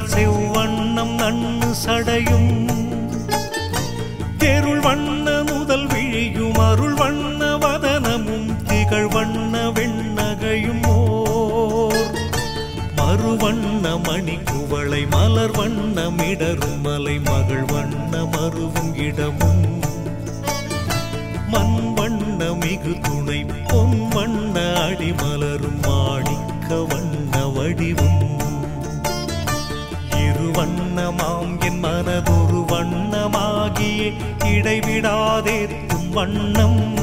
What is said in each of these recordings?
வளர் செவ்வண்ணம் நன்னு சடையும். தெருள் வண்ண முதல் விழியும் அருள் வண்ண வதனமும் திகழ் வண்ண வெண்ணகையும் ஓர். மறுவண்ண மணி குவளை மலர் வண்ணமிடரும் வண்ணமாம் என் மனதொரு வண்ணமாகியே. இடைவிடாதேத்தும் வண்ணம்.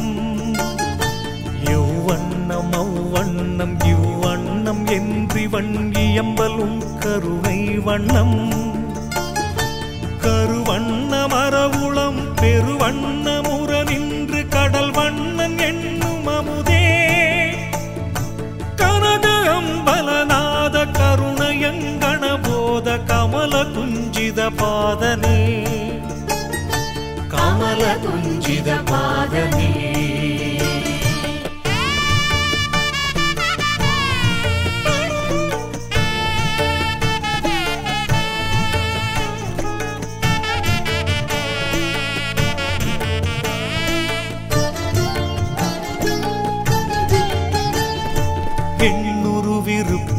எவ்வண்ணம் அவ்வண்ணம் இவ்வண்ணம் என்று வண்ணியம்பலும் கருணை வண்ணம். கருவண்ண மரவுளம் பெருவண்ணமுற कमलं जिवपादनि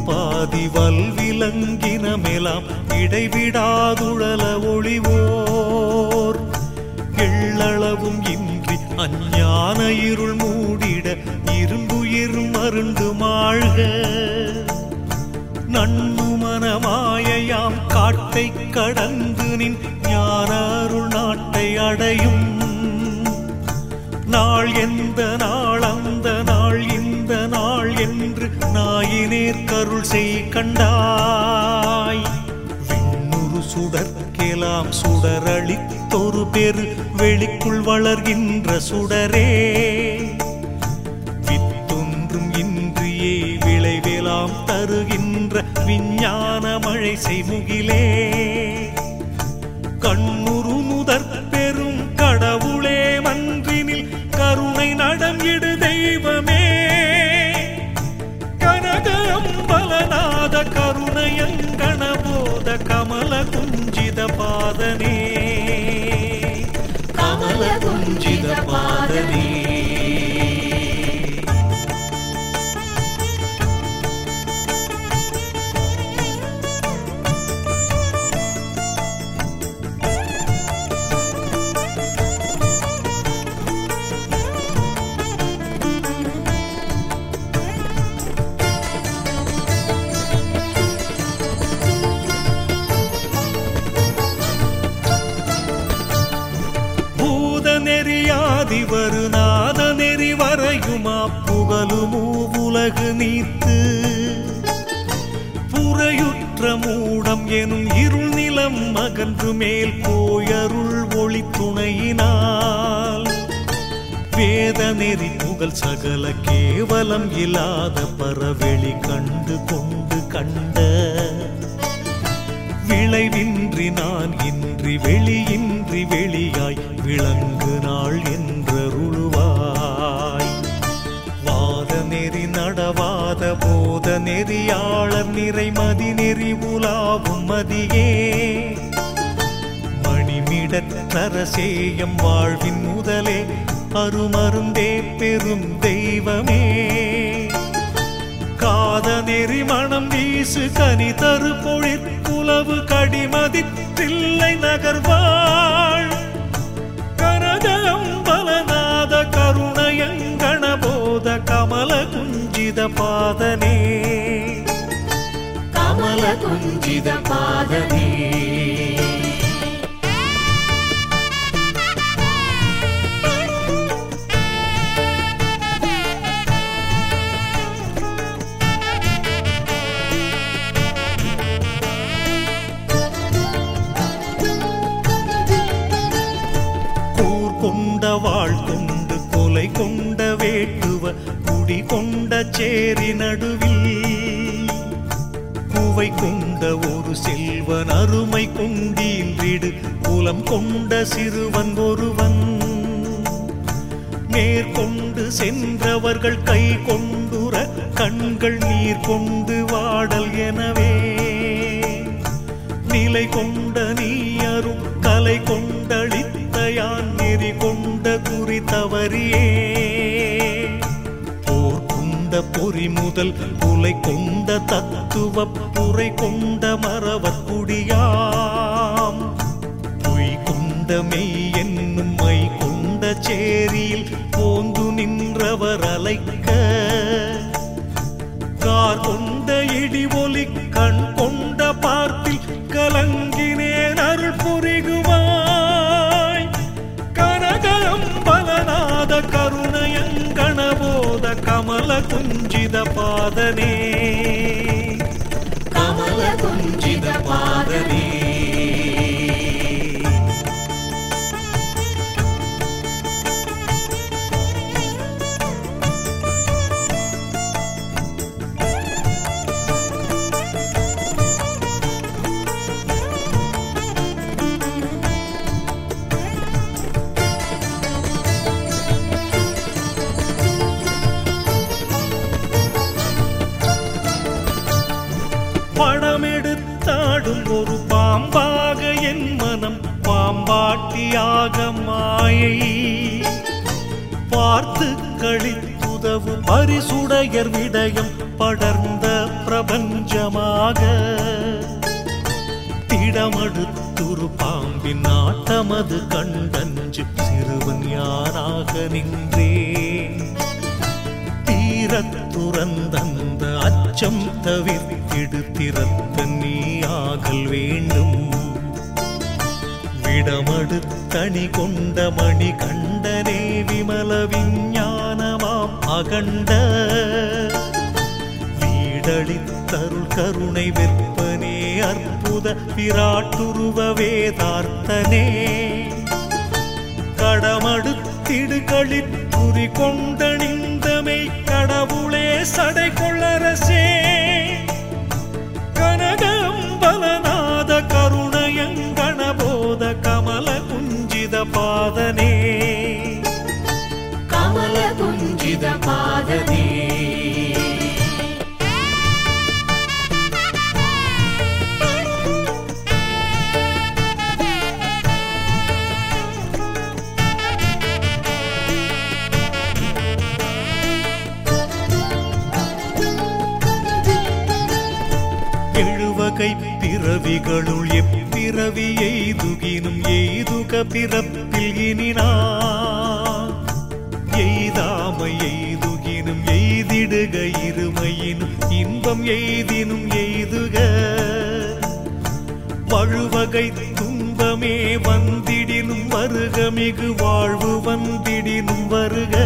பாதி பாதனே எண்ணுருவிருப்பாதி வல்விலங்கினமெலாம் இடைவிடாதுழல ஒளிவோர். எள்ளளவும் இன்றி அஞ்ஞான இருள் மூடிட இரும்புயிர் மருண்டு மாழ்க. நன்னு மனமாயையாம் காட்டை கடந்து நின் ஞான அருள் நாட்டை அடையும். நாள் எந்த நாள் நாயினேர் கருள் செய் கண்டாய். விண்ணுரு சுடற்கெலாம் சுடரளித்தொரு பெரு வெளிக்குள் வளர்கின்ற சுடரே. வித்தொன்றும் இன்றியே விளைவெலாம் தருகின்ற விஞ்ஞான மழை செய்முகிலே. கண்ணுரு முதற் பெரும் கடவுளே மன்றினில் கருணை நடம் கருணையை அழகு நீத்து புறையுற்ற மூடம் எனும் இருள் நிலம் அகன்று மேல் போயருள் ஒளி துணையினால். வேத நெறி புகழ் சகல கேவலம் இல்லாத பரவெளி கண்டு கொண்டு கண்ட விளைவின்றி நான் இன்றி வெளியின்றி வெளியாய் விளங்கு நாள் என்றருள் நெறியாளர் நிறைமதி நெறி உலாவும் மதியே. மணிமிடத்தரசேயம் வாழ்வின் முதலே அருமருந்தே பெரும் தெய்வமே. காத நெறி மணம் வீசு கனி தரு பொழிற் புலவு கடிமதி தில்லை நகர்வாள். கனகம்பலநாத கருணையங்கண போத கமல குஞ்சித பாதனே. கமல குஞ்சித மூலம் கொண்ட சிறுவன் ஒருவன். மேற்கொண்டு சென்றவர்கள் கை கொண்டுற கண்கள் நீர் கொண்டு வாடல் எனவே. நிலை கொண்ட நீயரும் கலை கொண்டளித்த யான் நெறி கொண்ட குறி தவறியே. போர் கொண்ட பொறி முதல் புலை கொண்ட தத்துவ புரை கொண்ட மரவற்குடியா கொண்ட மெய் என்னும் மை கொண்ட சேரியில் போந்து நின்றவர் அலைக்க. கார் கொண்ட இடி ஒலி கண் கொண்ட பார்த்தில் கலங்கினேன் அருள் புரிகுவாய். கனகம்பலநாத கருணயங்கணபோத கமல குஞ்சித பாதனே. கமல குஞ்சித பாதனே. கழித்துதவு பரிசுடையர் விடயம் படர்ந்த பிரபஞ்சமாக. திடமடுத்துரு பாம்பின் நாட்டமது கண்டஞ்சு சிறுவன் யாராக நின்றேன் தீரத்துறந்தந்த அச்சம் தவிர்த்திடு திறத்த நீ ஆகல் வேண்டும். விடமடுத்தணி கொண்ட மணி கண்டனே விமல விஞ்ஞான அகண்ட வீடளித்தருள் கருணை வெப்பனே அற்புத விராட்டுருவ வேதார்த்தனே. கடமடுத்திடு களித்துரி கொண்டணிந்தமை கடவுளே சடை கொள்ளரசே. கனகம்பலநாத கருணயங்கணபோத கமல குஞ்சித பாதனே. குஞ்சித எழுவகை பிறவிகளுள் எப்பிறவி எய்துகினும் எய்துக பிறப்பில் இனினா. எய்தாமை எய்துகினும் எய்திடுக இருமையினும் இன்பம் எய்தினும் எய்துக. பழுவகை துன்பமே வந்திடினும் வருக மிகு வாழ்வு வந்திடினும் வருக.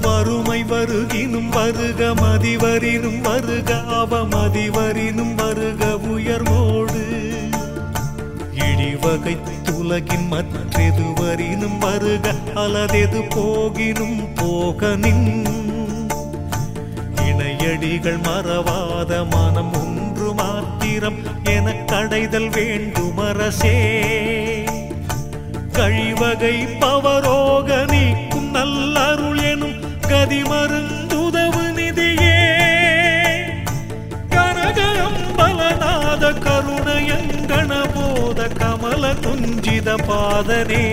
வறுமை வருகினும் வருக மதிவரினும் வருக அவமதிவரினும் வருக உயர்வோடு. இழிவகை துலகின் மற்றெதுவரினும் வருக அலதெது போகினும் போகனின் இணையடிகள் மறவாத மனம் ஒன்று மாத்திரம் என கடைதல் வேண்டுமரசே. கழிவகை பவரோக நீக்கும் நல்லருள் எனும் கதிமருந்துதவு நிதியே. கனகம்பலநாத கருணயங்கண போத குஞ்சித பாதனே.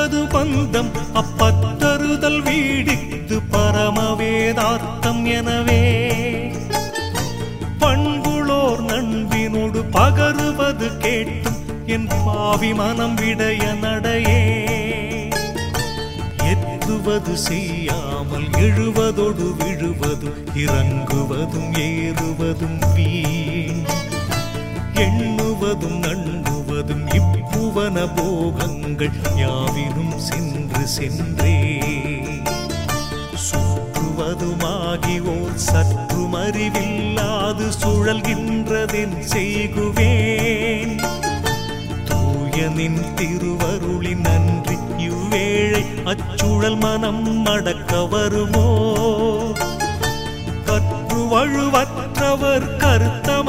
பற்றுவது பந்தம் அப்பத்தருதல் வீடித்து பரமவேதார்த்தம் எனவே. பண்புளோர் நண்பினோடு பகருவது கேட்டும் என் பாவி மனம் விடைய நடையே. எத்துவது செய்யாமல் எழுவதோடு விழுவதும் இறங்குவதும் ஏறுவதும் வீண். எண்ணுவதும் நண்ணுவதும் இப்புவன போகங்கள் யாவினும் சென்று சென்றே. சுற்றுவதுமாகி ஓர் சற்றும் அறிவில்லாது சுழல்கின்றதென் செய்குவேன். தூய நின் திருவருளின் நன்றி இவ்வேளை அச்சுழல் மனம் மடக்க வருமோ? கற்று வழுவற்றவர் கருத்த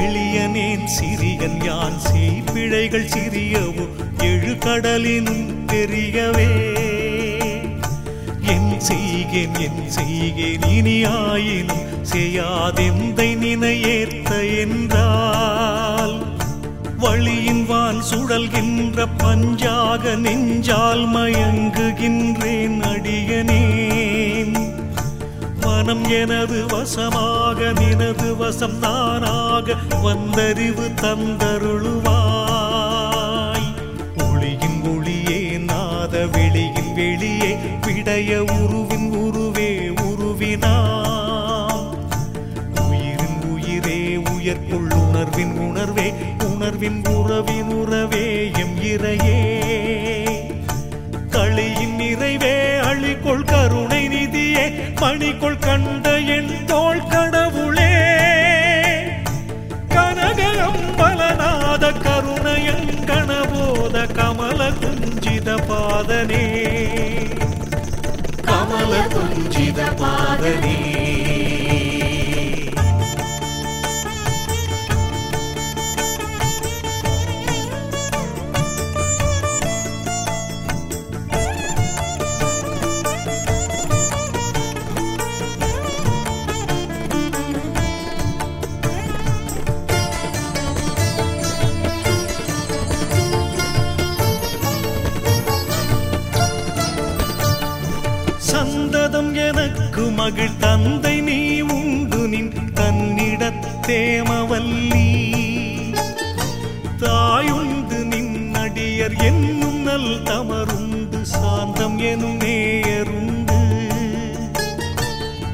எளியனேன் சிறியன் யான் செய்பிழைகள் சிறியவோ எழு கடலினும் பெரியவே என் செய்கேன் என் செய்கேன் இனியாயினும் செய்யாதெந்தை நினையேற்ற என்றால் வழியின் வான் சுழல்கின்ற பஞ்சாக நெஞ்சால் மயங்குகின்றேன் அடியனேன். மனம் எனது வசமாக நினது வசம் தானாக வந்தறிவு தந்தருளுவாய். ஒளியின் ஒளியே நாத வெளியின் வெளியே விடைய உருவின் உருவே உருவினாம். உயிரின் உயிரே உயர்கொள் உணர்வின் உணர்வே உணர்வின் உறவின் உறவே எம் இறையே. களியின் நிறைவே அழிக்கொள் கருணை நீ மணிக்குள் கண்ட என் தோல் கடவுளே. கனகம்பலநாத கருணையன் கணபோத கமல குஞ்சித பாதனே. கமல குஞ்சித பாதனே. என்னும் நல் தமருண்டு சாந்தம் எனும் நேயருண்டு.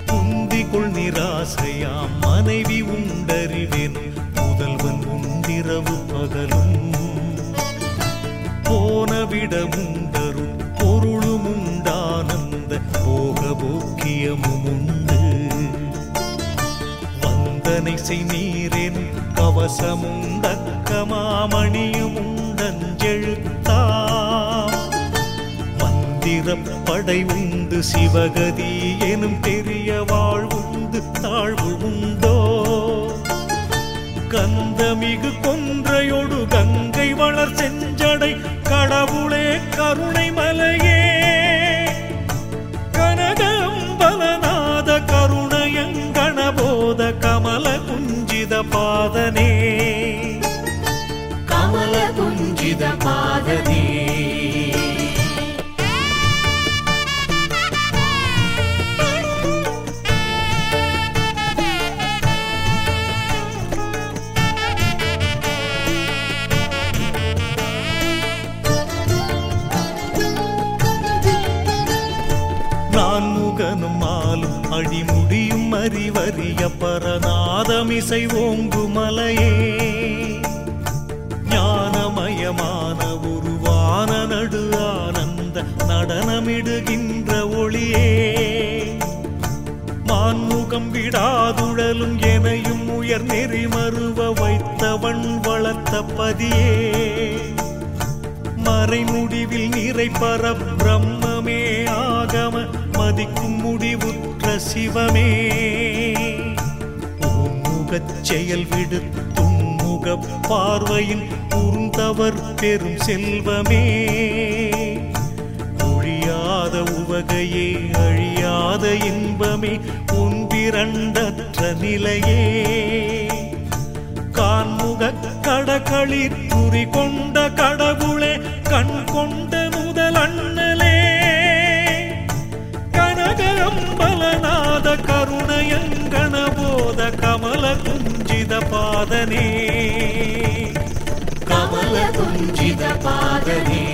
குந்திக்குள் நிராசையாம் மனைவி உண்டறிவேன் முதல்வன் உண்டிரவு பகலும். போனவிடமுண்டரும் பொருளும் உண்டானந்த போக போக்கியமும் உண்டு. வந்தனை செய் நீரேன் கவசமும் தக்கமாமணி மந்திரப்படை உண்டு சிவகதி எனும் பெரிய வாழ்வுண்டு தாழ்வு உண்டோ? கந்தமிகு கொன்றையொடு கங்கை வளர் செஞ்சடை கடவுளே கருணை இசை ஓங்கு மலையே ஞானமயமான உருவான நடு ஆனந்த நடனமிடுகின்ற ஒளியே. மான்முகம் விடாதுழலும் எனையும் உயர் நெறிமருவ வைத்தவன் வளர்த்த பதியே. மறைமுடிவில் நிறை பர பிரம்மமே ஆகம மதிக்கும் முடிவுற்ற சிவமே. உன்முகச் செயல் விடுத்துன்முக பார்வையின் உருந்தவர் பெரும் செல்வமே. ஒழியாத உவகையே அழியாத இன்பமே ஒன்றிரண்டற்ற நிலையே. கான்முக கடகளி துறி கொண்ட கடவுளே கண் கொண்ட முதல் அண்ணலே. கனக அம்பலநாத கம కమలకుంజిత పాదనే. కమలకుంజిత పాదనే.